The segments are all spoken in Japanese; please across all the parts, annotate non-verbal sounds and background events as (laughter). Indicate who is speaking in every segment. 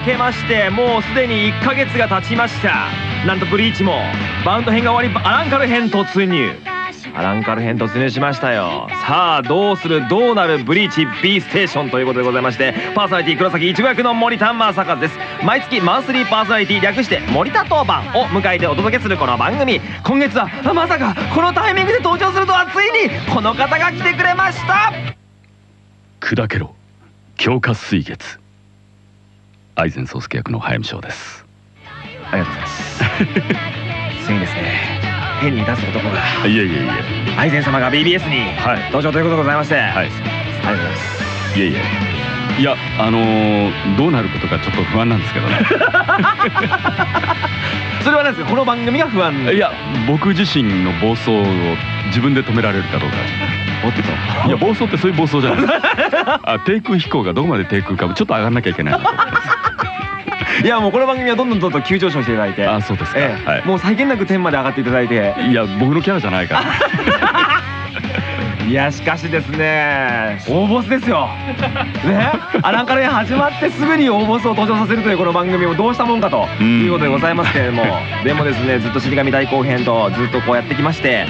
Speaker 1: 明けましてもうすでに1ヶ月が経ちました。なんとブリーチもバウンド編が終わりアランカル編突入。アランカル編突入しましたよ。さあどうするどうなるブリーチ B ステーションということでございましてパーソナリティ黒崎一護役の森田正和です。毎月マンスリーパーソナリティ略して森田当番を迎えてお届けするこの番組。今月はまさかこのタイミングで登場するとはついにこの方が来てくれました。
Speaker 2: 砕けろ。強化水月。愛禅宗介役の早見翔です。
Speaker 1: ありがとうございます。ついにですね変に出す男が
Speaker 2: いえいえいえ。
Speaker 1: 愛禅様が BBS に
Speaker 2: はい。
Speaker 1: 登場ということでございまして、
Speaker 2: はい。
Speaker 1: ありがとうございます。
Speaker 2: いえいえ。いやあのーどうなることかちょっと不安なんですけどね。(laughs)
Speaker 1: それは何ですかこの番組が不安。
Speaker 2: いや僕自身の暴走を自分で止められるかどうか。
Speaker 1: おっと。
Speaker 2: いや暴走ってそういう暴走じゃない。あ低空飛行がどこまで低空かちょっと上がんなきゃいけない (laughs)
Speaker 1: いやもうこの番組はどんどんどんどん急上昇していただいて。
Speaker 2: あそうですか、
Speaker 1: ええ。
Speaker 2: はい。
Speaker 1: もう際限なく天まで上がっていただいて。
Speaker 2: いや僕のキャラじゃないから。(laughs)
Speaker 1: いやしかしですね大ボスですよ。ね。アランカル編始まってすぐに大ボスを登場させるというこの番組をどうしたもんかと
Speaker 2: うん
Speaker 1: いうことでございますけれども。でもですねずっと死神大後編とずっとこうやってきまして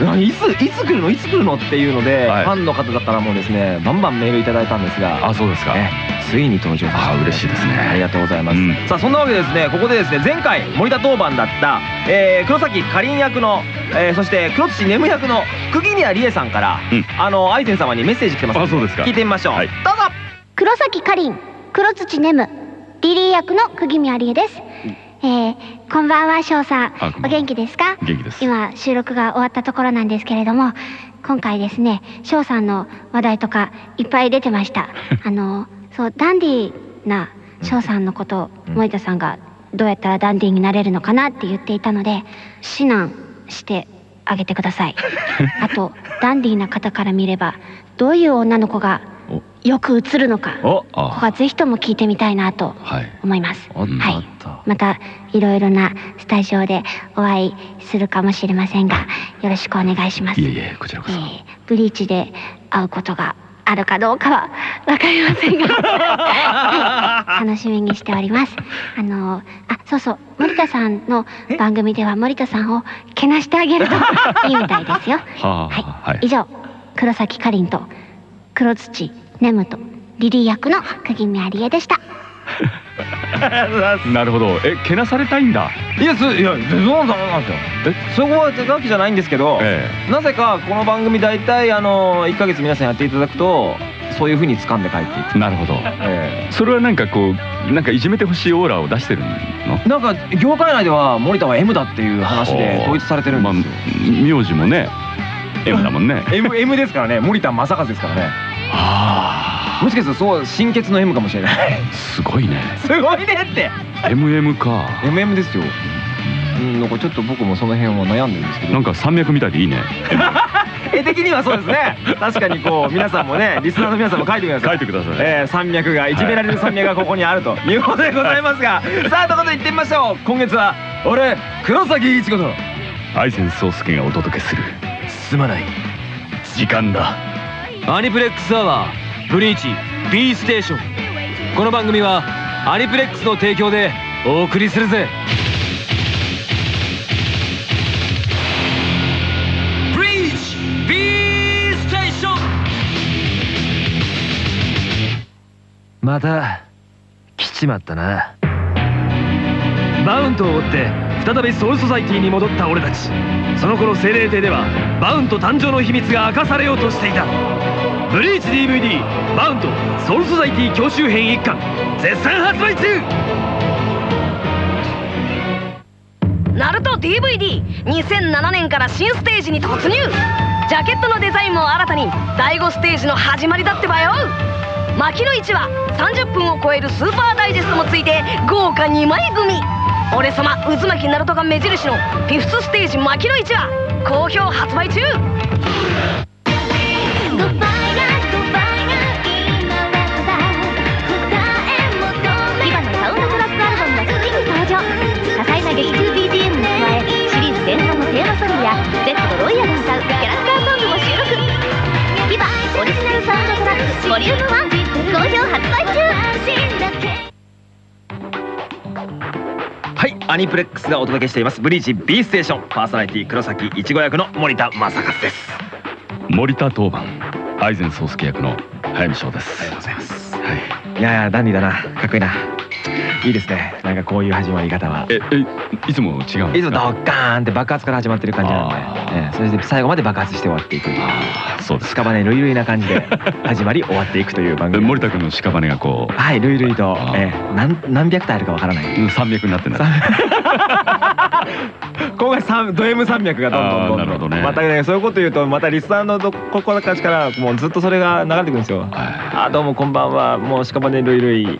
Speaker 1: いついつ来るの？いつ来るの？っていうので、
Speaker 2: はい。
Speaker 1: ファンの方だからもうですねバンバンメールいただいたんですが。
Speaker 2: あそうですか。
Speaker 1: えついに登場
Speaker 2: あ嬉しいですね。
Speaker 1: ありがとうございます、
Speaker 2: うん。
Speaker 1: さあそんなわけでですねここでですね前回森田当番だった、えー黒崎かりん役の、えーそして黒土眠役の釘宮理恵さんから、
Speaker 2: うん。
Speaker 1: あの愛禅様にメッセージ来てます。の
Speaker 2: あそうですか。
Speaker 1: 聞いてみましょう、
Speaker 2: はい。
Speaker 1: どうぞ。
Speaker 3: 黒崎かりん黒土ネムリリー役の釘宮理恵です、えー、こんばんは翔さん。お元気ですか？
Speaker 2: 元気です。
Speaker 3: 今収録が終わったところなんですけれども今回ですね翔さんの話題とかいっぱい出てました。(laughs) あのそうダンディーな翔さんのこと森田さんがどうやったらダンディーになれるのかなって言っていたので指南してあげてください。(laughs) あとダンディーな方から見ればどういう女の子が
Speaker 2: お
Speaker 3: よく映るのか。
Speaker 1: お
Speaker 3: ここはぜひとも聞いてみたいなと
Speaker 2: はい。
Speaker 3: 思います。はい。
Speaker 1: おっと
Speaker 3: またいろいろなスタジオでお会いするかもしれませんが、よろしくお願いします。
Speaker 2: いえいえこちらこそ、
Speaker 3: えーブリーチで会うことがあるかどうかはわかりませんが、は (laughs) い楽しみにしております。あのあそうそう。森田さんの番組では森田さんをけなしてあげると (laughs) いいみたいですよ。
Speaker 2: はあ
Speaker 3: はい、
Speaker 2: はい。
Speaker 3: 以上黒崎かりんと黒土ネムとリリー役の釘宮理恵でした。(laughs)
Speaker 2: なるほど。えけなされたいんだ。
Speaker 1: いやすいやそうなんなんですよ。え？そこは手書きじゃないんですけど、
Speaker 2: え
Speaker 1: なぜかこの番組大体あの1ヶ月皆さんやっていただくとそういう風に掴んで帰っていく。
Speaker 2: えなるほど。
Speaker 1: え
Speaker 2: それはなんかこうなんかいじめてほしいオーラを出してるの？
Speaker 1: えなんか業界内では森田は M だっていう話で統一されてるんですよ、
Speaker 2: まあ名字もね M だもんね。(laughs)
Speaker 1: M, M ですからね。森田正和ですからね
Speaker 2: あ
Speaker 1: もしかするとそう新血の M かもしれない。
Speaker 2: あすごいね。
Speaker 1: すごいねって。
Speaker 2: MM か。
Speaker 1: MM ですよ。うんなんかちょっと僕もその辺は悩んでるんですけど。
Speaker 2: なんか山脈みたいでいいね。(laughs)
Speaker 1: 絵的にはそうですね。確かにこう皆さんもね (laughs) リスナーの皆さんも書いてください。
Speaker 2: 書いてください。
Speaker 1: えー、山脈がいじめられる山脈がここにあるということでございますが。さあということで行ってみましょう。今月は俺黒崎一子と。
Speaker 2: 愛禅宗介がお届けする。
Speaker 1: すまない。
Speaker 2: 時間だ
Speaker 1: アニプレックスアワーブリーチ B ステーション。この番組はアニプレックスの提供でお送りするぜ。ブリーチ B ステーション。また来ちまったな。バウントを追って再びソウルソサイティに戻った俺たち。その頃瀞霊廷ではバウント誕生の秘密が明かされようとしていた。ブリーチ DVD バウントソウルソサイティ強襲編1巻。絶賛発売中!
Speaker 4: ナルト DVD2007 年から新ステージに突入!ジャケットのデザインも新たに第5ステージの始まりだってばよ!牧野市は30分を超えるスーパーダイジェストもついて豪華2枚組!俺様渦巻きナルトが目印のフィフスステージ牧野市は好評発売中。
Speaker 3: リバのサウンドトラックアルに歌うキャラクターソングも収録リバオリジナルサウンドトラックボリューム1
Speaker 1: アニプレックスがお届けしています。ブリーチ B ステーション。パーソナリティ黒崎いちご役の森田正和です。
Speaker 2: 森田当番。愛禅宗介役の早見翔です。
Speaker 1: ありがとうございます。
Speaker 2: はい。
Speaker 1: いやいやダンディだな。かっこいいないいですね。なんかこういう始まり方は。
Speaker 2: ええいつも違うん
Speaker 1: いつもドッカーンって爆発から始まってる感じなんで、ええそれで最後まで爆発して終わっていく
Speaker 2: そうですか。
Speaker 1: 屍ルイルイな感じで始まり終わっていくという番組。
Speaker 2: 森田君の屍がこう。
Speaker 1: はいルイルイとええ何何百体あるかわからない。
Speaker 2: うん山脈になってん。だ
Speaker 1: 今回三ド M 山脈がどんどんどんどん。
Speaker 2: あーなるほどね。
Speaker 1: またねそういうこと言うとまたリスナーのどここたちからもうずっとそれが流れてくるんですよ。
Speaker 2: は
Speaker 1: あどうもこんばんは。もう屍ルイルイ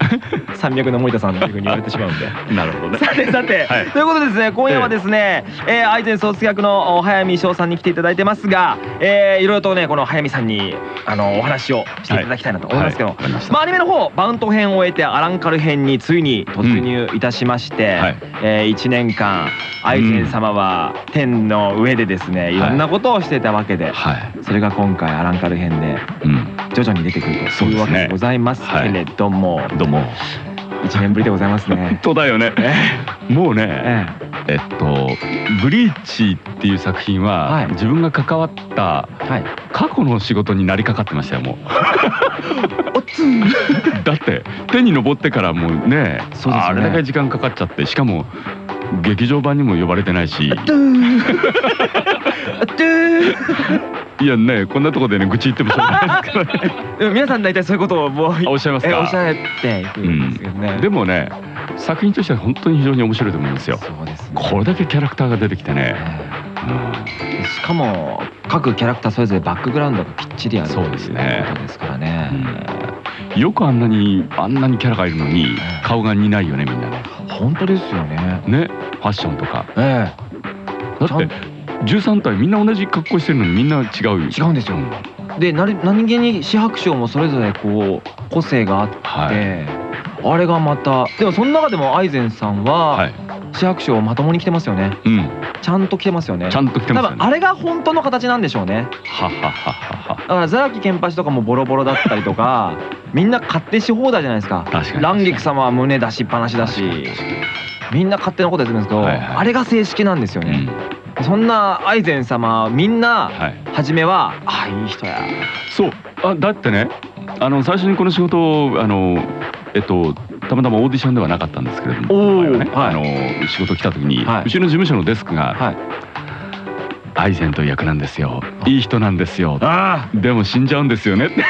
Speaker 1: 山脈の森田さんに言われてしまうんで。
Speaker 2: い (laughs) なるほどね。
Speaker 1: さてさて、
Speaker 2: はい。
Speaker 1: ということでですね今夜はですね、えー、愛禅総介役のお早見翔さんに来ていただいてますが、えー、いろいろとねこの早見さんにあのお話をしていただきたいなと思いますけど、
Speaker 2: はい。わかりま
Speaker 1: あアニメの方バウント編を終えてアランカル編についに突入いたしまして、
Speaker 2: はい。
Speaker 1: えー、1年間愛禅様は天の上でですねい。ろんなことをしてたわけで、
Speaker 2: はい。
Speaker 1: それが今回アランカル編で
Speaker 2: うん。
Speaker 1: 徐々に出てくるというわけでございますけれども、
Speaker 2: どうも
Speaker 1: 1年ぶりでございますね。(laughs)
Speaker 2: 本。当だよね。
Speaker 1: え
Speaker 2: もうね
Speaker 1: ええ。
Speaker 2: えっと「ブリーチ」っていう作品は、
Speaker 1: はい。
Speaker 2: 自分が関わった。過去の仕事になりかかってましたよもう。(laughs)
Speaker 1: おつん。(laughs)
Speaker 2: だって手に登ってからもうね
Speaker 1: そうでね。
Speaker 2: あれだけ時間かかっちゃってしかも劇場版にも呼ばれてないしいやねこんなとこでね愚痴言ってもしょうがない。(laughs) ですけどね
Speaker 1: ー。皆さん大体そういうことをもう
Speaker 2: あおっしゃいますか？
Speaker 1: えおっしゃっていくんですけどね。
Speaker 2: でもね作品としては本当に非常に面白いと思いますよ。
Speaker 1: そうですね。
Speaker 2: これだけキャラクターが出てきてね、
Speaker 1: えしかも各キャラクターそれぞれバックグラウンドがきっちりある
Speaker 2: そうですね
Speaker 1: ことですからね。
Speaker 2: うん。よくあんなにあんなにキャラがいるのに顔が似ないよねみんなね。
Speaker 1: 本当ですよね。
Speaker 2: ねファッションとか。
Speaker 1: え
Speaker 2: だって13体みんな同じ格好してるのにみんな違う
Speaker 1: 違うんですよ。えでなり何気に四白章もそれぞれこう個性があって、
Speaker 2: はい。
Speaker 1: あれがまたでもその中でもアイゼンさんは、
Speaker 2: はい。
Speaker 1: 四白章をまともに着てますよね。
Speaker 2: うん。
Speaker 1: ちゃんと着てますよね。
Speaker 2: ちゃんと着てますよね。
Speaker 1: 多分あれが本当の形なんでしょうね。
Speaker 2: ははははは。
Speaker 1: だからザラキケンパチとかもボロボロだったりとか (laughs) みんな勝手し放題じゃないですか。
Speaker 2: 確かに。
Speaker 1: 蘭菊様は胸出しっぱなしだしみんな勝手なことやってるんですけど、
Speaker 2: はいはい。
Speaker 1: あれが正式なんですよね、
Speaker 2: うん。
Speaker 1: そんなアイゼン様みんな
Speaker 2: はい。
Speaker 1: 初めは「あいい人や。
Speaker 2: そう。あだってねあの最初にこの仕事をあのえっとたまたまオーディションではなかったんですけれどもね、
Speaker 1: はい。
Speaker 2: あの仕事来た時に、
Speaker 1: はい。う
Speaker 2: ちの事務所のデスクが
Speaker 1: はい「
Speaker 2: アイゼンという役なんですよ。いい人なんですよ。
Speaker 1: あ
Speaker 2: でも死んじゃうんですよね」って。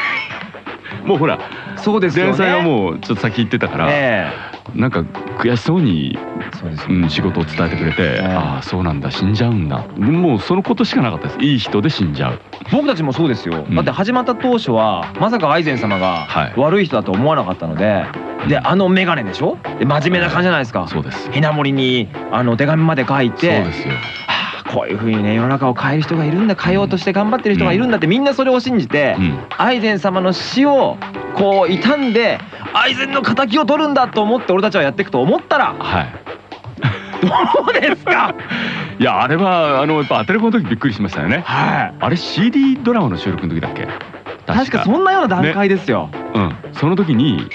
Speaker 2: (laughs) もうほら
Speaker 1: あそうですよね。
Speaker 2: 前菜はもうちょっと先行ってたから、
Speaker 1: え
Speaker 2: なんか悔しそうに、
Speaker 1: う
Speaker 2: ん、仕事を伝えてくれて、
Speaker 1: ええ
Speaker 2: ああそうなんだ死んじゃうんだ。もうそのことしかなかったです。いい人で死んじゃう。
Speaker 1: 僕たちもそうですよ、
Speaker 2: うん。
Speaker 1: だって始まった当初はまさかアイゼン様が
Speaker 2: はい。
Speaker 1: 悪い人だと思わなかったので、であの眼鏡でしょ？で真面目な感じじゃないですか。
Speaker 2: そうです。
Speaker 1: ひなもりにあの手紙まで書い
Speaker 2: そう
Speaker 1: て
Speaker 2: ですよ
Speaker 1: こういうふうにね世の中を変える人がいるんだ変えようとして頑張ってる人がいるんだってみんなそれを信じて、
Speaker 2: うん。
Speaker 1: アイゼン様の死をこう傷んでアイゼンの敵を取るんだと思って俺たちはやっていくと思ったら
Speaker 2: はい。
Speaker 1: どうですか？(laughs)
Speaker 2: いやあれはあのやっぱアテレコの時びっくりしましたよね。
Speaker 1: はい。
Speaker 2: あれ CD ドラマの収録の時だっけ？
Speaker 1: 確か。そんなような段階ですよ、
Speaker 2: うん。その時に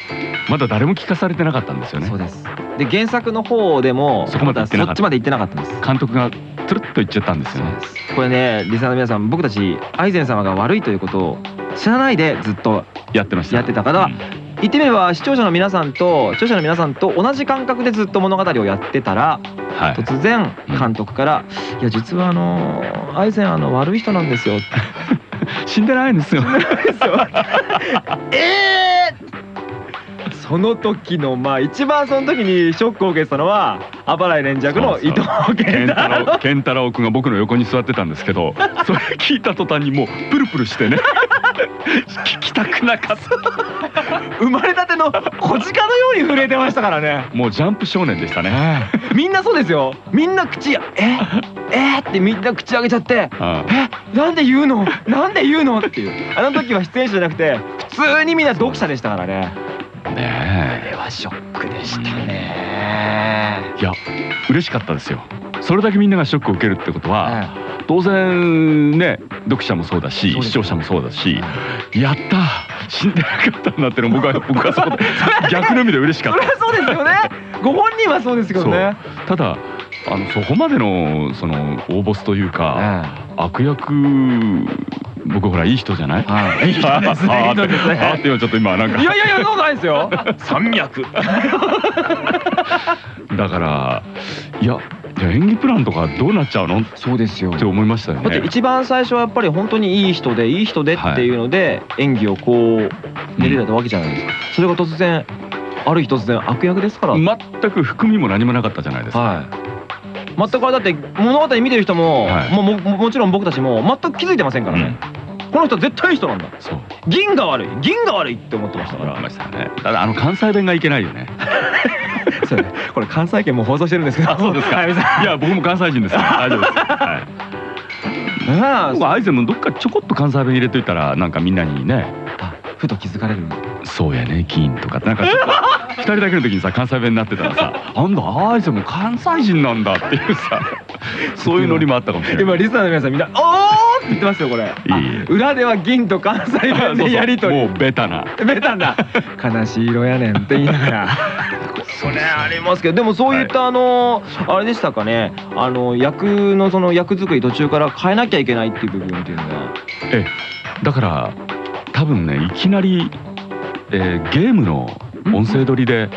Speaker 2: まだ誰も聞かされてなかったんですよね。
Speaker 1: そうです。で原作の方でも
Speaker 2: そこまで行ってなかった。
Speaker 1: そっちまで行ってなかったんです。
Speaker 2: 監督がつるっと言っちゃったんですよね。
Speaker 1: これねリスナーの皆さん僕たちアイゼン様が悪いということを知らないでずっと
Speaker 2: やってました。
Speaker 1: やってたから
Speaker 2: うん。
Speaker 1: 言ってみれば視聴者の皆さんと視聴者の皆さんと同じ感覚でずっと物語をやってたら
Speaker 2: はい。
Speaker 1: 突然監督から「いや実はあのアイゼンあの悪い人な (laughs) んですよ」
Speaker 2: 死んでないんですよ。(laughs)
Speaker 1: えーその時のまあ一番その時にショックを受けてたのはあばらい連着の伊藤健
Speaker 2: 健太
Speaker 1: 太郎
Speaker 2: 郎健太郎君が僕の横に座ってたんですけど (laughs) それ聞いた途端にもうプルプルしてね。聞きたくなかった。
Speaker 1: 生まれたての小鹿のように震えてましたからね。
Speaker 2: もうジャンプ少年でしたね。
Speaker 1: みんなそうですよ。みんな口「ええってみんな口開けちゃって
Speaker 2: うん「
Speaker 1: えなんで言うの？なんで言うの?」っていう。あの時は出演者じゃなくて普通にみんな読者でしたからねあ
Speaker 2: ね
Speaker 1: れはショックでしたね。
Speaker 2: えいや嬉しかったですよ。それだけみんながショックを受けるってことは、当然ね読者もそうだし視聴者もそうだしやった死んでなかったんだっての僕は (laughs) 僕はそこで逆の意味で嬉しかっ
Speaker 1: それはそうですよね。ご本人はそうですけどね
Speaker 2: ただあのそこまでのその大ボスというか、悪役僕ほらいい人じゃない？
Speaker 1: はい。いい人ですね。
Speaker 2: あーって今ちょっと今なんか。
Speaker 1: いやいやいやそんないですよ。山脈。(laughs)
Speaker 2: だからいやじゃあ演技プランとかどうなっちゃうの？っ
Speaker 1: そうですよ。
Speaker 2: て思いましたよ
Speaker 1: だって
Speaker 2: ね。
Speaker 1: 一番最初はやっぱり本当にいい人でいい人でっていうので演技をこう練りられたわけじゃないですか。それが突然ある日突然悪役ですから。
Speaker 2: 全く含みも何もなかったじゃないですか。
Speaker 1: はい。全くあれだって物語見てる人も、
Speaker 2: はい。
Speaker 1: ももももちろん僕たちも全く気づいてませんからね、この人絶対いい人なんだ
Speaker 2: そう。
Speaker 1: 銀が悪い銀が悪いって思ってましたから
Speaker 2: 思いましたよね。ただあの関西弁がいけないよね。(laughs)
Speaker 1: そうねこれ関西圏も放送してるんですけどそうですかはい、
Speaker 2: いや僕も関西人ですから (laughs) 大丈夫です。はい。
Speaker 1: あ
Speaker 2: 僕アイゼンもどっかちょこっと関西弁入れといたらなんかみんなにね
Speaker 1: あふと気づかれる
Speaker 2: そうやね金とかなんかちょっと (laughs) 二人だけの時にさ関西弁になってたらさあんだアイゼンも関西人なんだっていうさそういうノリもあったかもしれない。
Speaker 1: 今リスナーの皆さんみんな「おー!」って言ってますよこれ。
Speaker 2: いい。
Speaker 1: あ裏では銀と関西弁でやりとり。
Speaker 2: もうベタな。
Speaker 1: ベタな。(laughs) 悲しい色やねんって言いながら。それありますけどでもそういったあのあれでしたかね。あの役のその役作り途中から変えなきゃいけないっていう部分っていうのは。
Speaker 2: えだから多分ねいきなり、えーゲームの音声取りで、
Speaker 1: はい。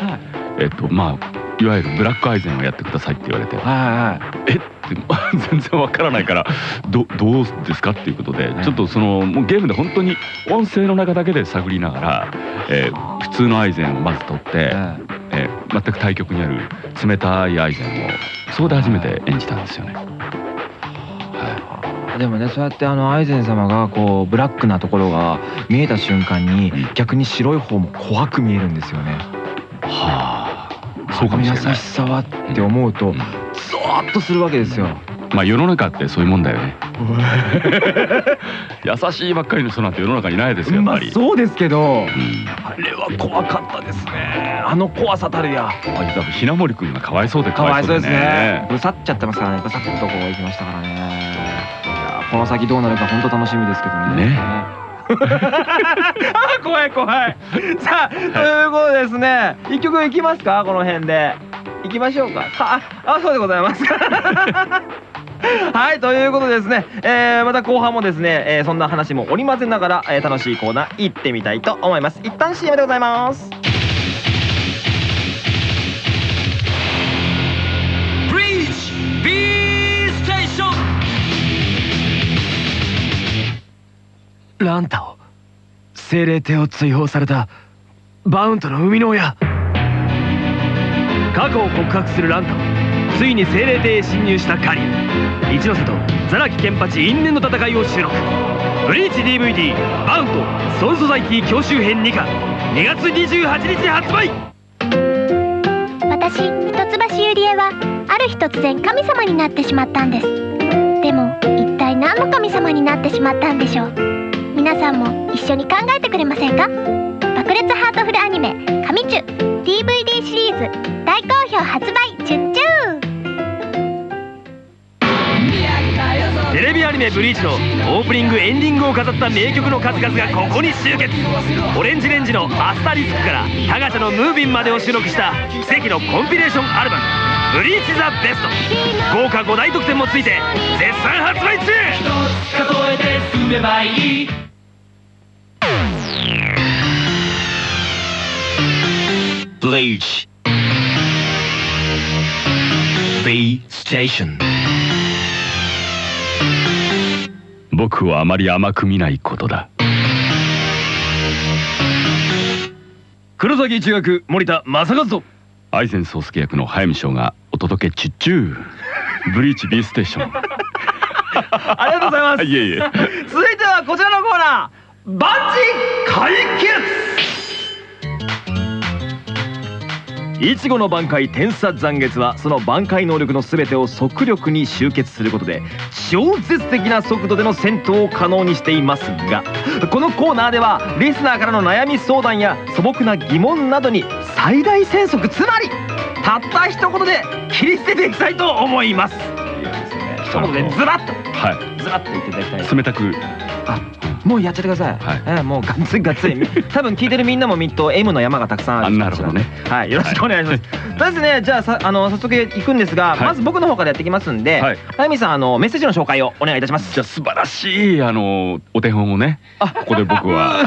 Speaker 2: えっとまあいわゆるブラックアイゼンをやってくださいって言われて。
Speaker 1: はいは
Speaker 2: えって (laughs) 全然わからないからどどうですかっていうことで
Speaker 1: はい。
Speaker 2: ちょっとそのもうゲームで本当に音声の中だけで探りながら、えー普通のアイゼンをまず取って、えー全く対極にある冷たいアイゼンをそこで初めて演じたんですよね。
Speaker 1: い。でもねそうやってあのアイゼン様がこうブラックなところが見えた瞬間に
Speaker 2: うん。
Speaker 1: 逆に白い方も怖く見えるんですよね。
Speaker 2: はあ。そうかもしれない。
Speaker 1: 優し。さはって思うとーッとするわけですよ。
Speaker 2: まあ世の中ってそういうもんだよね。(laughs) 優しいばっかりの人なんて世の中にいないですよやっ
Speaker 1: まあ
Speaker 2: ぱり。
Speaker 1: そうですけど。
Speaker 2: うん。
Speaker 1: あれは怖かったですね。あの怖さたるや。
Speaker 2: あ多分ひなもりくんがかわいそうで
Speaker 1: かわいそうですね。
Speaker 2: ね。
Speaker 1: ぶさっちゃってますからね。ぶさっとこう行きましたからね。この先どうなるか本当楽しみですけどね。
Speaker 2: ね。(laughs)
Speaker 1: あ怖い怖い。さあ、ということでですね。一曲いきますか？この辺でいきましょうか。かああそうでございます。(laughs) はいということでですね、えーまた後半もですね、えーそんな話も織り交ぜながら、えー楽しいコーナー行ってみたいと思います。一旦 CM でございます。ブリーチ B ステーションランタオ精霊帝を追放されたバウントの生みの親過去を告白するランタオついに精霊帝へ侵入したカリア一ノ瀬とザラキケンパチ因縁の戦いを収録。ブリーチ DVD「バウント。ソウルソサイティ教習編2巻」2月28日発売。
Speaker 3: 私一橋ゆりえはある日突然神様になってしまったんです。でも一体何の神様になってしまったんでしょう。皆さんも一緒に考えてくれませんか？爆裂ハートフルアニメ「」DVD シリーズ。大好評発売チュッチュー
Speaker 1: テレビアニメ「ブリーチ」のオープニングエンディングを飾った名曲の数々がここに集結。オレンジレンジの「アスタリスク」からタガチャの「ムービン」までを収録した奇跡のコンピレーションアルバム「ブリーチ・ザ・ベスト」豪華5大特典もついて絶賛発売中。
Speaker 5: 数えて進めばいい
Speaker 1: Bleach B Station
Speaker 2: 僕をあまり甘く見ないことだ。
Speaker 1: 黒崎一学森田正和と
Speaker 2: アイゼン総介役の早見翔がお届けチュッチューブリーチ B ステーション。
Speaker 1: ありがとうございます (laughs)
Speaker 2: いえいえ。
Speaker 1: 続いてはこちらのコーナーバンジ解決いちごの挽回天差残月はその挽回能力の全てを速力に集結することで超絶的な速度での戦闘を可能にしていますがこのコーナーではリスナーからの悩み相談や素朴な疑問などに最大戦速つまりたった一言で切り捨てていきたいと思います一言でずらっと
Speaker 2: は
Speaker 1: ずらっと言っていただきたい
Speaker 2: い。冷たく。
Speaker 1: あもうやっちゃってください、
Speaker 2: はい。
Speaker 1: ええもうがっつりがっつり多分聞いてるみんなもみっと M の山がたくさんある
Speaker 2: あなるほどね。
Speaker 1: はい。よろしくお願いします、(laughs) まずねじゃあさあの早速行くんですが、
Speaker 2: はい。
Speaker 1: まず僕の方からやってきますんで、
Speaker 2: はい。
Speaker 1: あゆみさんあのメッセージの紹介をお願いいたします。
Speaker 2: じゃあ素晴らしいあのお手本をね
Speaker 1: あ。
Speaker 2: ここで僕は。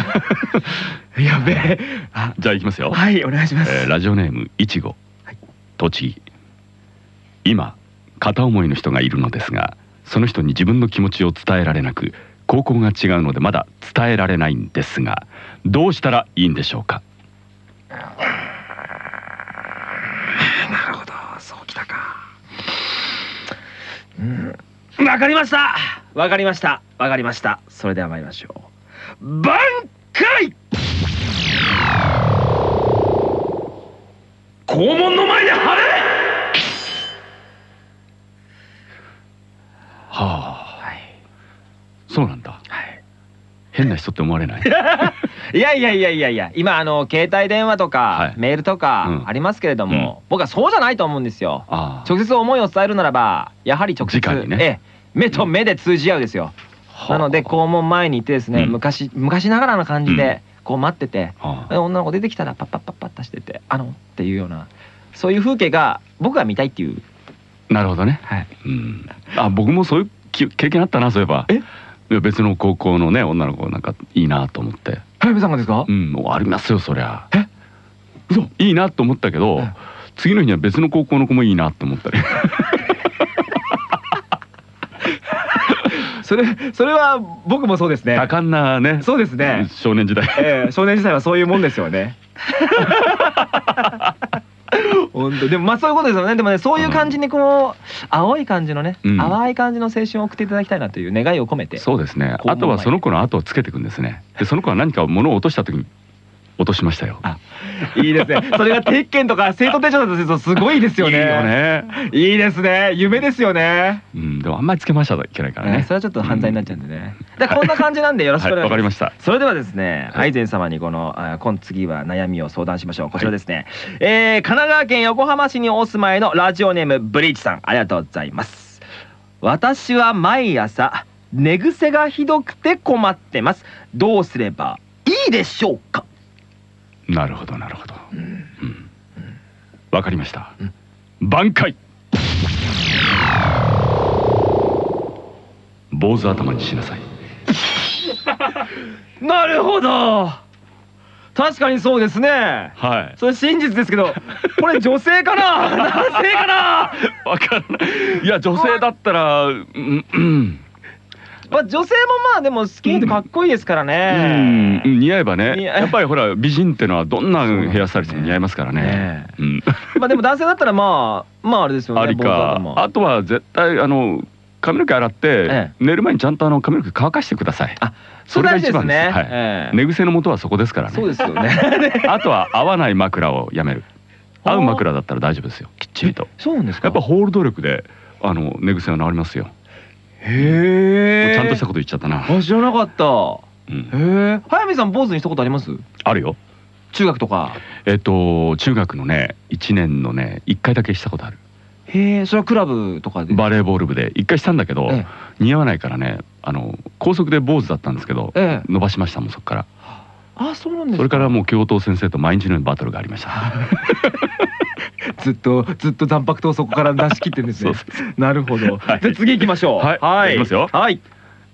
Speaker 2: (laughs)
Speaker 1: やべえ。あ
Speaker 2: じゃあいきますよ、
Speaker 1: はいお願いします、
Speaker 2: えーラジオネームいちご。栃木今片思いの人がいるのですがその人に自分の気持ちを伝えられなく高校が違うのでまだ伝えられないんですがどうしたらいいんでしょうか？
Speaker 1: なるほどそうきたか。うん。わかりました。わかりました。わかりました。それでは参りましょう。挽回。肛門の前で晴れ
Speaker 2: はあ。
Speaker 1: はい
Speaker 2: そうなんだ。
Speaker 1: はい。
Speaker 2: 変な人って思われない？(laughs)
Speaker 1: いやいやいやいやいや今あの携帯電話とか、
Speaker 2: はい。
Speaker 1: メールとか
Speaker 2: うん。
Speaker 1: ありますけれども、僕はそうじゃないと思うんですよ。直接思いを伝えるならばやはり直接
Speaker 2: ね。
Speaker 1: ええ目と目で通じ合うですよ、なので肛門前に行ってですね、
Speaker 2: うん。
Speaker 1: 昔昔ながらの感じでこう待ってて、女の子出てきたらパッパッパッパッとしててあのっていうようなそういう風景が僕が見たいっていう。
Speaker 2: なるほどね。
Speaker 1: はい。
Speaker 2: うん。あ僕もそういうき経験あったなそういえば。
Speaker 1: え？
Speaker 2: 別の高校のね女の子なんかいいなと思って。
Speaker 1: 早見さんがですか？
Speaker 2: うんもうありますよそりゃ。
Speaker 1: え？嘘？
Speaker 2: いいなと思ったけど、
Speaker 1: え。
Speaker 2: 次の日には別の高校の子もいいなと思ったり。(laughs)
Speaker 1: それそれは僕もそうですね。
Speaker 2: 多感なね
Speaker 1: そうですね。
Speaker 2: 少年時代。
Speaker 1: ええ少年時代はそういうもんですよね。(laughs) 本当。でもまあそういうことですよね。でもねそういう感じにこう青い感じのね、
Speaker 2: うん。
Speaker 1: 淡い感じの青春を送っていただきたいなという願いを込めて。
Speaker 2: そうですね。あとはその子の後をつけていくんですね。でその子が何か物を落とした時に落としましたよ。
Speaker 1: あいいですね。(laughs) それが鉄拳とか生徒手帳だとするとすごいですよね。
Speaker 2: いいよね。
Speaker 1: いいですね。夢ですよね。
Speaker 2: うんでもあんまりつけましたらいけないからね。
Speaker 1: ねそれはちょっと犯罪になっちゃうんでね、でこんな感じなんでよろしくお願いします、
Speaker 2: はいわかりました。
Speaker 1: それではですね、
Speaker 2: はい。
Speaker 1: アイゼン様にこのあ今次は悩みを相談しましょう。こちらですね、えー神奈川県横浜市にお住まいのラジオネームブリーチさん。ありがとうございます。私は毎朝寝癖がひどくて困ってます。どうすればいいでしょうか？
Speaker 2: なるほどなるほど。わかりました。
Speaker 1: うん
Speaker 2: 挽回。坊主頭にしなさい。(laughs)
Speaker 1: なるほど。確かにそうですね。
Speaker 2: はい。
Speaker 1: それ真実ですけどこれ女性かな？(laughs) 男性かな？
Speaker 2: わからない。いや女性だったらうんうん
Speaker 1: まあ女性もまあでもスキンヘッドかっこいいですから
Speaker 2: う
Speaker 1: ね。
Speaker 2: ん似合えばね。やっぱりほら美人ってのはどんなヘアスタイルしても似合いますからね。
Speaker 1: ね。
Speaker 2: うん。
Speaker 1: まあでも男性だったらまあまああれですよね。
Speaker 2: ありか。
Speaker 1: も。
Speaker 2: あとは絶対あの髪の毛洗って
Speaker 1: え
Speaker 2: 寝る前にちゃんとあの髪の毛乾かしてください。
Speaker 1: あ
Speaker 2: それが一番
Speaker 1: です。ね
Speaker 2: 寝癖の元はそこですからね。
Speaker 1: そうですよね。(laughs)
Speaker 2: あとは合わない枕をやめる。合う枕だったら大丈夫ですよ。きっちりと。
Speaker 1: そうなんですか？
Speaker 2: やっぱホールド力であの寝癖は治りますよ
Speaker 1: へえ。
Speaker 2: ちゃんとしたこと言っちゃったな、
Speaker 1: あ知らなかった。
Speaker 2: うん、
Speaker 1: へえ。早見さん坊主にしたことあります？
Speaker 2: あるよ
Speaker 1: 中学とか。
Speaker 2: えっと中学のね1年のね1回だけしたことある
Speaker 1: へえ。それはクラブとかで？
Speaker 2: バレーボール部で1回したんだけど、
Speaker 1: え
Speaker 2: 似合わないからねあの高速で坊主だったんですけど。伸ばしましたもんそこから
Speaker 1: あそうなんですか。
Speaker 2: それからもう教頭先生と毎日のようにバトルがありました (laughs)
Speaker 1: ずっとずっと残白とそこから出し切ってんですね。なるほど。
Speaker 2: はい。
Speaker 1: じゃあ次行きましょう。
Speaker 2: はい。
Speaker 1: はい。
Speaker 2: いきますよ。
Speaker 1: はい。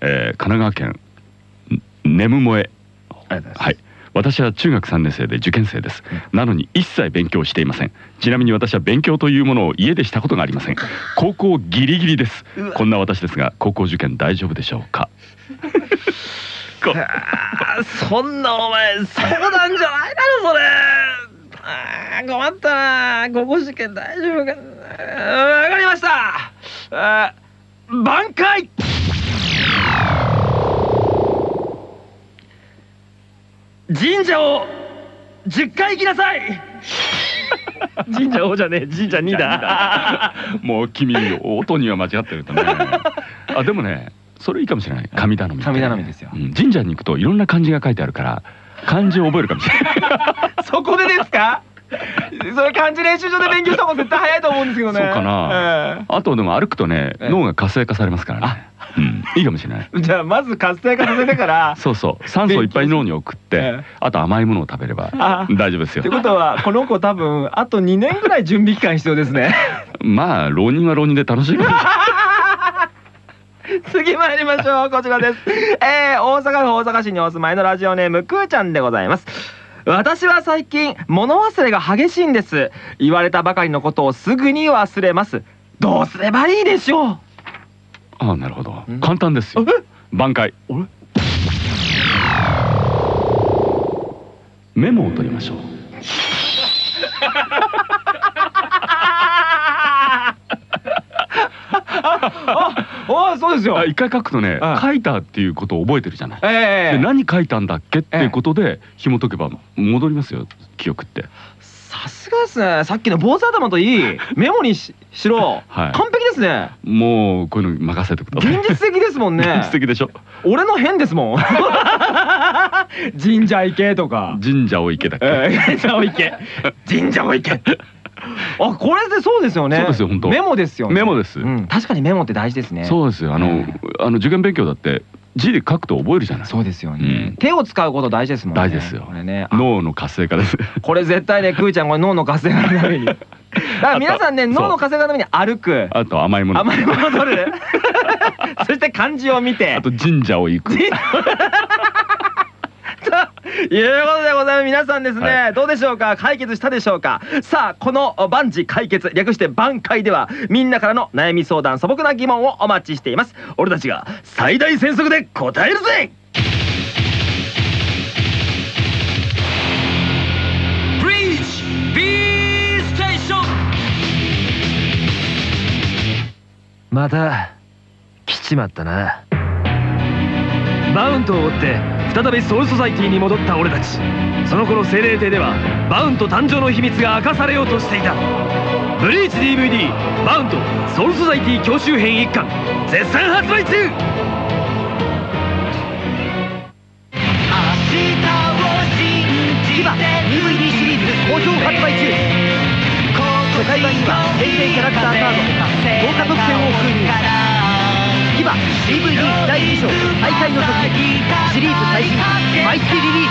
Speaker 2: えー神奈川県ん眠萌え。はい。私は中学3年生で受験生です。なのに一切勉強していません。ちなみに私は勉強というものを家でしたことがありません。高校ギリギリです。こんな私ですが高校受験大丈夫でしょうか？(laughs)
Speaker 1: そんなお前そうなんじゃないだろそれあー困ったな。高校受験大丈夫かな。わかりました。あー挽回。神社を10回行きなさい。(laughs) 神社をじゃねえ。神社2だ。
Speaker 2: もう君音には間違ってるとねあでもねそれいいかもしれない。神頼み
Speaker 1: 神頼みですよ。
Speaker 2: うん神社に行くといろんな漢字が書いてあるから漢字を覚えるかもしれない。(laughs)
Speaker 1: そこでですか？それ漢字練習場で勉強した方が絶対早いと思うんですけどね。
Speaker 2: そうかな、あとでも歩くとね
Speaker 1: ええ。
Speaker 2: 脳が活性化されますからね。うん。いいかもしれない。
Speaker 1: ええじゃあまず活性化させてから
Speaker 2: そうそう。酸素をいっぱい脳に送って、
Speaker 1: ええ。
Speaker 2: あと甘いものを食べれば
Speaker 1: あ。
Speaker 2: 大丈夫ですよ。
Speaker 1: ってことはこの子多分あと2年ぐらい準備期間必要ですね。(laughs)
Speaker 2: まあ浪人は浪人で楽しい (laughs) (laughs)
Speaker 1: 次参りましょう。こちらです。えー、大阪府大阪市にお住まいのラジオネームくーちゃんでございます。私は最近物忘れが激しいんです。言われたばかりのことをすぐに忘れます。どうすればいいでしょう？
Speaker 2: ああなるほど。
Speaker 1: うん
Speaker 2: 簡単ですよ。挽回。メモを取りましょう。
Speaker 1: あ (laughs) あそうですよ。
Speaker 2: あ一回書くとね
Speaker 1: あ
Speaker 2: 書いたっていうことを覚えてるじゃない。
Speaker 1: ええ
Speaker 2: で何書いたんだっけっていうことで紐解けば戻りますよ記憶って。
Speaker 1: さすがですね。さっきの坊主頭といい。(laughs) メモにししろ、
Speaker 2: はい。
Speaker 1: 完璧ですね。
Speaker 2: もうこういうの任せてください。
Speaker 1: 現実的ですもんね。
Speaker 2: 現実的でしょ。
Speaker 1: 俺の変ですもん。(laughs) 神社行けとか。
Speaker 2: 神社を行けだっけ、
Speaker 1: えー神社を行け。神社を行け (laughs) あこれでそうですよね。
Speaker 2: そうですよ本当。
Speaker 1: メモですよね。
Speaker 2: メモです。
Speaker 1: うん、確かにメモって大事ですね。
Speaker 2: そうですよ。あの、
Speaker 1: うん。
Speaker 2: あの受験勉強だって字で書くと覚えるじゃない。
Speaker 1: そうですよね、
Speaker 2: うん。
Speaker 1: 手を使うこと大事ですもんね。
Speaker 2: 大事ですよ。
Speaker 1: これね。あ
Speaker 2: 脳の活性化です。
Speaker 1: これ絶対ねくーちゃんこれ脳の (laughs) 活性化のために。だから皆さんね脳の活性化のために歩く。
Speaker 2: あと甘いもの。
Speaker 1: 甘いものを取る。(laughs) そして漢字を見て。
Speaker 2: あと神社を行く
Speaker 1: ということでございます。皆さんですね、
Speaker 2: は
Speaker 1: どうでしょうか？解決したでしょうか？さあこの万事解決略して挽回ではみんなからの悩み相談素朴な疑問をお待ちしています。俺たちが最大戦速で答えるぜ！また来ちまったなバウントを追って再びソウルソサイティに戻った俺たち。その頃瀞霊廷ではバウント誕生の秘密が明かされようとしていた。ブリーチ DVD バウントソウルソサイティ強襲編1巻。絶賛発売中!
Speaker 6: キバ DVD シリーズ好評発売中。初回版には限定キャラクターカード豪華特典を封入キバ DVD 第2章大会の時シリーズ最新毎月リリー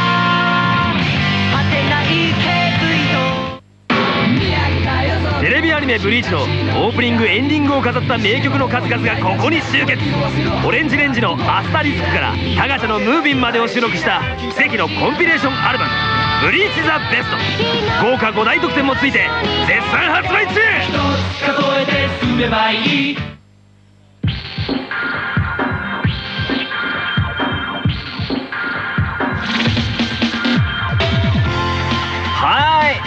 Speaker 1: テレビアニメ「ブリーチ」のオープニングエンディングを飾った名曲の数々がここに集結。オレンジレンジの「アスタリスク」からタガチャの「ムービン」までを収録した奇跡のコンピレーションアルバム「ブリーチ・ザ・ベスト」豪華5大特典もついて絶賛発売中。
Speaker 5: 数えて進めばいい。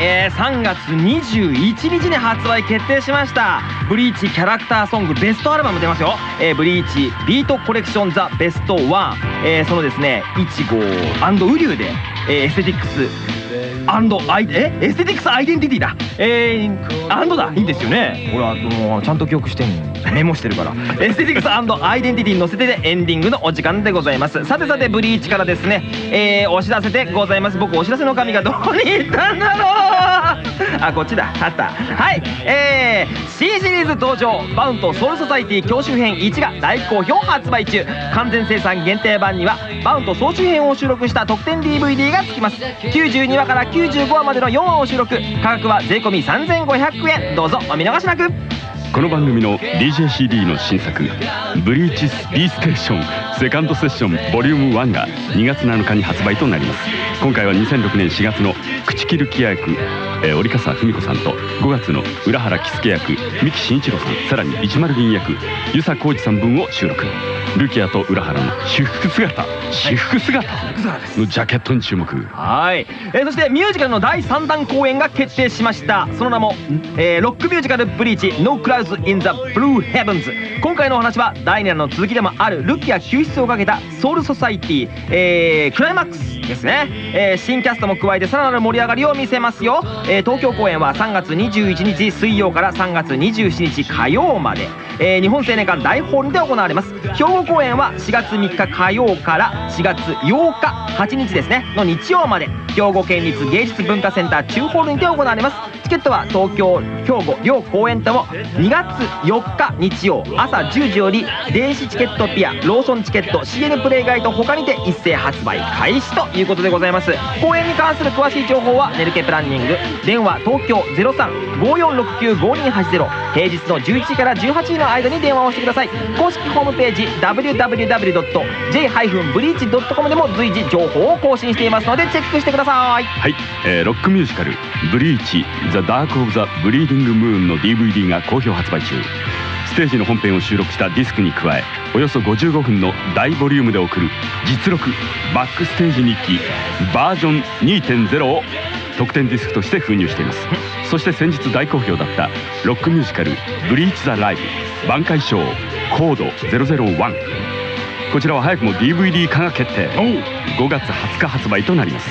Speaker 1: えー、3月21日に発売決定しました。ブリーチキャラクターソングベストアルバム出ますよ、えー、ブリーチビートコレクションザベストワン、えー、そのですね1号ウリュウで、えー Aesthetics and I え？ Aesthetics Identity だ。えー、アンドだ。いいんですよね。俺はもうちゃんと記憶してんのメモしてるから。 Aesthetics Identity に載せてでエンディングのお時間でございます。さてさてブリーチからですね。えー、お知らせでございます。僕お知らせの紙がどこに行ったんだろう。あこっちだ。あった。はい。えー、C シリーズ登場バウントソウルソサイティ強襲編1が大好評発売中。完全生産限定版にはバウント総集編を収録した特典 DVD がつきます。92話から95話までの4話を収録。価格は税込3500円。どうぞお見逃しなく。
Speaker 2: この番組の DJCD の新作「ブリーチス B ステーションセカンドセッションボリューム1が2月7日に発売となります。今回は2006年4月の口切る木屋役、えー、折笠文子さんと5月の浦原喜助役三木真一郎さんさらに一丸銀役遊佐浩二さん分を収録。ルキアと浦原の私服姿。私服姿。のジャケットに注目。
Speaker 1: はい、えーそしてミュージカルの第3弾公演が決定しました。その名も、えーロックミュージカル「ブリーチ No Clouds in the Blue Heavens」今回のお話は第2弾の続きでもあるルキア救出をかけたソウルソサイティ、えークライマックスですね、えー新キャストも加えてさらなる盛り上がりを見せますよ、えー東京公演は3月21日水曜から3月27日火曜まで、えー日本青年館大ホールで行われます。兵庫公演は4月3日火曜から4月8日8日ですねの日曜まで。兵庫県立芸術文化センター中ホールにて行われます。チケットは東京兵庫両公演とも2月4日日曜朝10時より電子チケットピアローソンチケット CN プレイガイド他にて一斉発売開始ということでございます。公演に関する詳しい情報はネルケプランニング電話東京0354695280平日の11時から18時の間に電話をしてください。公式ホームページ www.j-breach.com でも随時情報を更新していますのでチェックしてください。
Speaker 2: はい、えーロックミュージカル「ブリーチ・ザ・ダーク・オブ・ザ・ブリーディング・ムーン」の DVD が好評発売中。ステージの本編を収録したディスクに加えおよそ55分の大ボリュームで送る実録バックステージ日記バージョン2.0を特典ディスクとして封入しています。そして先日大好評だったロックミュージカル「ブリーチ・ザ・ライブ」挽回賞コード001こちらは早くも DVD 化が決定。5月20日発売となります。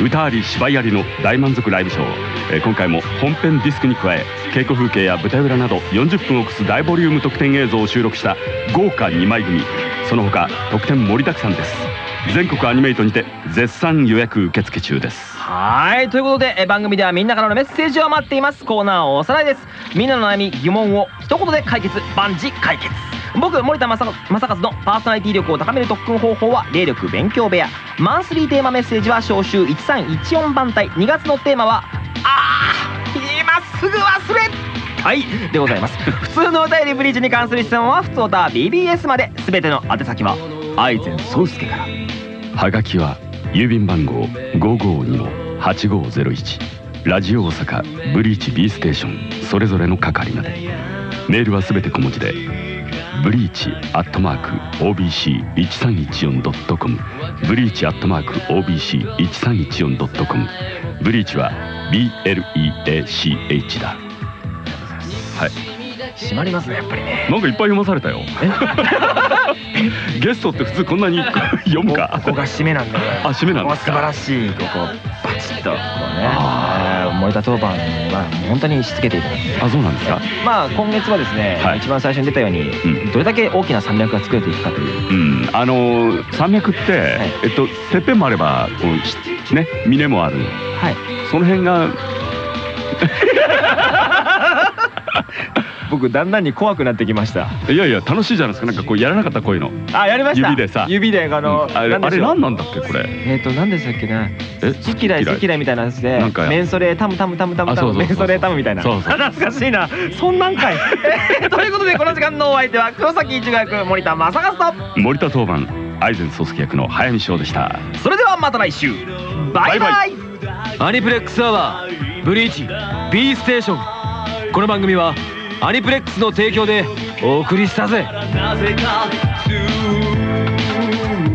Speaker 2: 歌あり芝居ありの大満足ライブショー、えー今回も本編ディスクに加え稽古風景や舞台裏など40分を超す大ボリューム特典映像を収録した豪華2枚組。その他特典盛りだくさんです。全国アニメイトにて絶賛予約受付中です
Speaker 1: はいということでえ番組ではみんなからのメッセージを待っています。コーナーおさらいです。みんなの悩み疑問を一言で解決。万事解決。僕森田正和正和のパーソナリティ力を高める特訓方法は霊力勉強部屋。マンスリーテーマメッセージは召集1314番隊。2月のテーマはあー今すぐ忘れはいでございます。普通のお便りブリーチに関する質問は普通歌 BBS まで。全ての宛先は愛禅宗介から
Speaker 2: はがきは郵便番号552-8501ラジオ大阪ブリーチ B ステーション。それぞれの係まで。メールはすべて小文字でブリーチアットマーク OBC1314.com ブリーチアットマーク OBC1314.com ブリーチは BLEACH だ。はい。
Speaker 1: 閉まりますねやっぱりね。
Speaker 2: なんかいっぱい読まされたよ。(laughs) ゲストって普通こんなに (laughs) 読むか？
Speaker 1: ここが締めなんで。
Speaker 2: あ締めなんです
Speaker 1: 素晴らしいここバチッとこうね。森田当番は本当にしつけていただいて。
Speaker 2: あそうなんですか？
Speaker 1: まあ今月はですね、
Speaker 2: はい。
Speaker 1: 一番最初に出たように、
Speaker 2: ん。
Speaker 1: どれだけ大きな山脈が作れていくかという。
Speaker 2: うん、あのー山脈って、えっとてっぺんもあればこうしね峰もある。
Speaker 1: はい。
Speaker 2: その辺が (laughs)
Speaker 1: 僕だんだんに怖くなってきました。
Speaker 2: いやいや楽しいじゃないですか。なんかこうやらなかったこういうの。
Speaker 1: あやりました。
Speaker 2: 指でさ。
Speaker 1: 指であの、
Speaker 2: うん。あれあれ
Speaker 1: なんでしょう。
Speaker 2: 何なんだっけこれ。
Speaker 1: えっ、と何でしたっけね
Speaker 2: え
Speaker 1: 好き嫌い好き嫌い。みたいなやつで
Speaker 2: なんか
Speaker 1: メンソレタムタムタムタム
Speaker 2: あそうそうそう
Speaker 1: タムメンソレタムみたいな。
Speaker 2: そうそう
Speaker 1: 懐かしいな。そんなんかい。(laughs) えーということでこの時間のお相手は黒崎一護役森田正和と。
Speaker 2: 森田当番愛禅宗介役の早見翔でした。
Speaker 1: それではまた来週。バイ。バイ
Speaker 2: バイ。
Speaker 5: アニプレックスアワーブリーチ B ステーション。この番組はアニプレックスの提供でお送りしたぜ。
Speaker 6: なぜか通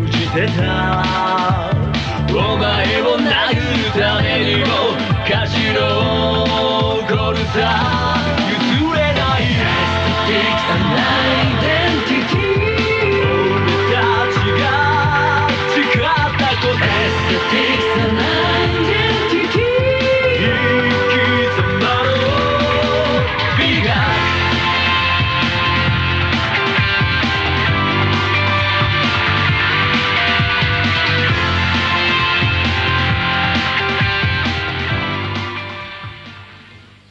Speaker 6: じてた。お前を殴るためにも頭を怒るさ